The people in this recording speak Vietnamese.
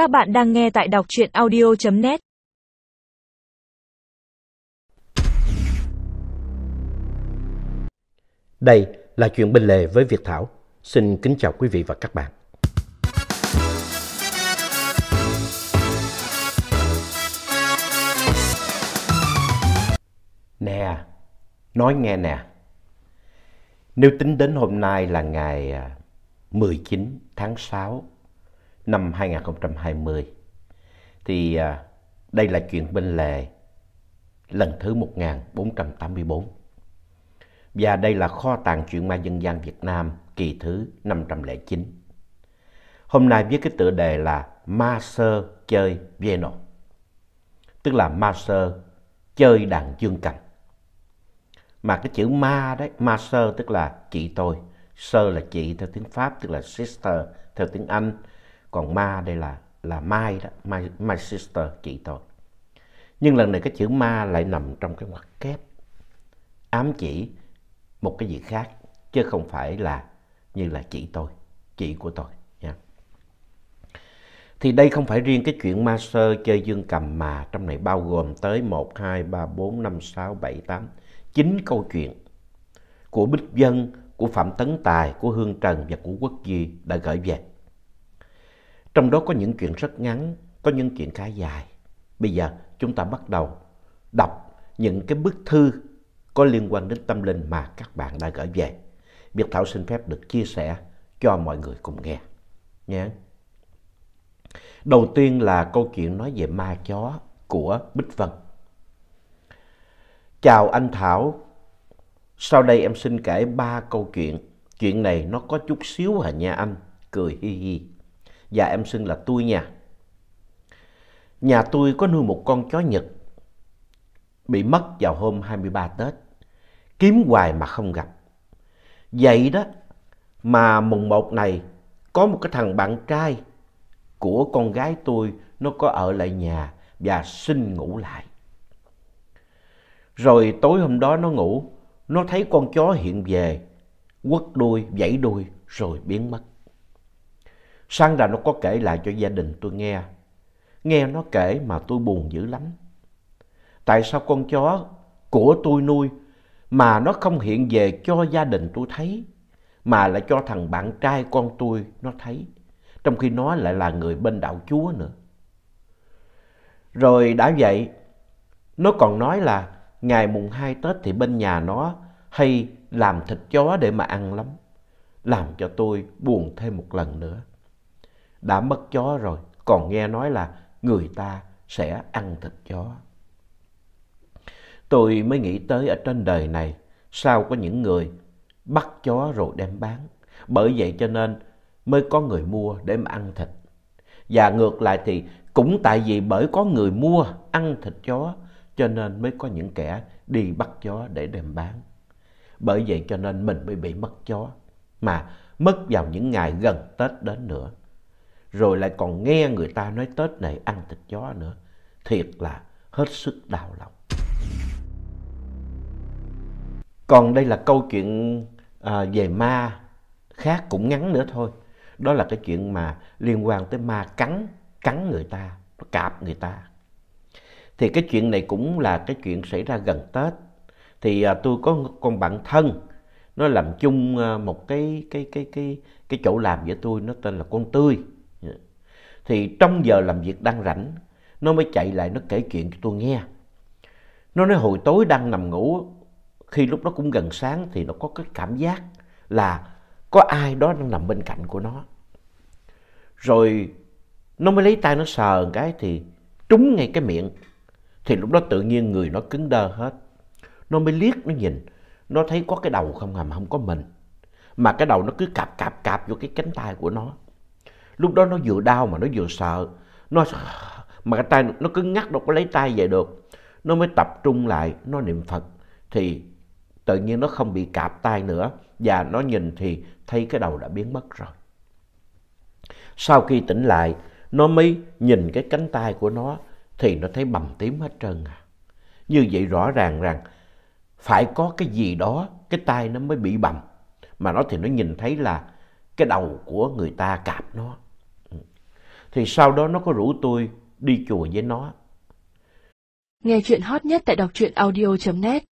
Các bạn đang nghe tại đọc truyện audio.net Đây là chuyện bên lề với Việt Thảo. Xin kính chào quý vị và các bạn. Nè, nói nghe nè. Nếu tính đến hôm nay là ngày 19 tháng 6 năm 2020 thì à, đây là chuyện bên lề lần thứ 1484. Và đây là kho tàng truyện ma dân gian Việt Nam kỳ thứ 509. Hôm nay với cái tựa đề là Ma Sơ chơi piano, tức là Ma Sơ chơi đàn dương cầm. Mà cái chữ ma đấy, Ma Sơ tức là chị tôi, Sơ là chị theo tiếng Pháp tức là sister theo tiếng Anh, còn ma đây là là Mai đó, my, my sister chị tôi. Nhưng lần này cái chữ ma lại nằm trong cái ngoặc kép ám chỉ một cái gì khác chứ không phải là như là chị tôi, chị của tôi nha. Thì đây không phải riêng cái chuyện ma sơ chơi dương cầm mà trong này bao gồm tới 1, 2, 3, 4, 5, 6, 7, 8, 9 câu chuyện của Bích Dân, của Phạm Tấn Tài, của Hương Trần và của Quốc Duy đã gửi về. Trong đó có những chuyện rất ngắn, có những chuyện khá dài. Bây giờ chúng ta bắt đầu đọc những cái bức thư có liên quan đến tâm linh mà các bạn đã gửi về. Việt Thảo xin phép được chia sẻ cho mọi người cùng nghe. Nhé. Đầu tiên là câu chuyện nói về ma chó của Bích Vân. Chào anh Thảo. Sau đây em xin kể ba câu chuyện. Chuyện này nó có chút xíu hả nha anh. Cười hi hi và em xưng là tôi nha. Nhà tôi có nuôi một con chó Nhật bị mất vào hôm 23 Tết. Kiếm hoài mà không gặp. Vậy đó mà mùng một này có một cái thằng bạn trai của con gái tôi nó có ở lại nhà và xin ngủ lại. Rồi tối hôm đó nó ngủ, nó thấy con chó hiện về, quất đuôi, vẫy đuôi rồi biến mất. Sáng ra nó có kể lại cho gia đình tôi nghe. Nghe nó kể mà tôi buồn dữ lắm. Tại sao con chó của tôi nuôi mà nó không hiện về cho gia đình tôi thấy, mà lại cho thằng bạn trai con tôi nó thấy, trong khi nó lại là người bên đạo Chúa nữa. Rồi đã vậy, nó còn nói là ngày mùng 2 Tết thì bên nhà nó hay làm thịt chó để mà ăn lắm, làm cho tôi buồn thêm một lần nữa đã mất chó rồi, còn nghe nói là người ta sẽ ăn thịt chó. Tôi mới nghĩ tới ở trên đời này, sao có những người bắt chó rồi đem bán. Bởi vậy cho nên mới có người mua để mà ăn thịt. Và ngược lại thì cũng tại vì bởi có người mua ăn thịt chó, cho nên mới có những kẻ đi bắt chó để đem bán. Bởi vậy cho nên mình mới bị mất chó, mà mất vào những ngày gần Tết đến nữa rồi lại còn nghe người ta nói Tết này ăn thịt chó nữa. Thiệt là hết sức đau lòng. Còn đây là câu chuyện à, về ma khác cũng ngắn nữa thôi. Đó là cái chuyện mà liên quan tới ma cắn, cắn người ta, cạp người ta. Thì cái chuyện này cũng là cái chuyện xảy ra gần Tết. Thì à, tôi có con bạn thân, nó làm chung à, một cái, cái, cái, cái, cái chỗ làm với tôi, nó tên là con Tươi. Thì trong giờ làm việc đang rảnh, nó mới chạy lại nó kể chuyện cho tôi nghe. Nó nói hồi tối đang nằm ngủ, khi lúc đó cũng gần sáng thì nó có cái cảm giác là có ai đó đang nằm bên cạnh của nó. Rồi nó mới lấy tay nó sờ một cái thì trúng ngay cái miệng. Thì lúc đó tự nhiên người nó cứng đơ hết. Nó mới liếc nó nhìn, nó thấy có cái đầu không à hầm không có mình. Mà cái đầu nó cứ cạp cạp cạp vô cái cánh tay của nó. Lúc đó nó vừa đau mà nó vừa sợ. Nó mà cái tay nó cứ ngắt đâu có lấy tay về được. Nó mới tập trung lại, nó niệm Phật thì tự nhiên nó không bị cạp tay nữa và nó nhìn thì thấy cái đầu đã biến mất rồi. Sau khi tỉnh lại, nó mới nhìn cái cánh tay của nó thì nó thấy bầm tím hết trơn à. Như vậy rõ ràng rằng phải có cái gì đó cái tay nó mới bị bầm. Mà nó thì nó nhìn thấy là cái đầu của người ta cạp nó thì sau đó nó có rủ tôi đi chùa với nó. Nghe chuyện hot nhất tại đọc truyện audio.net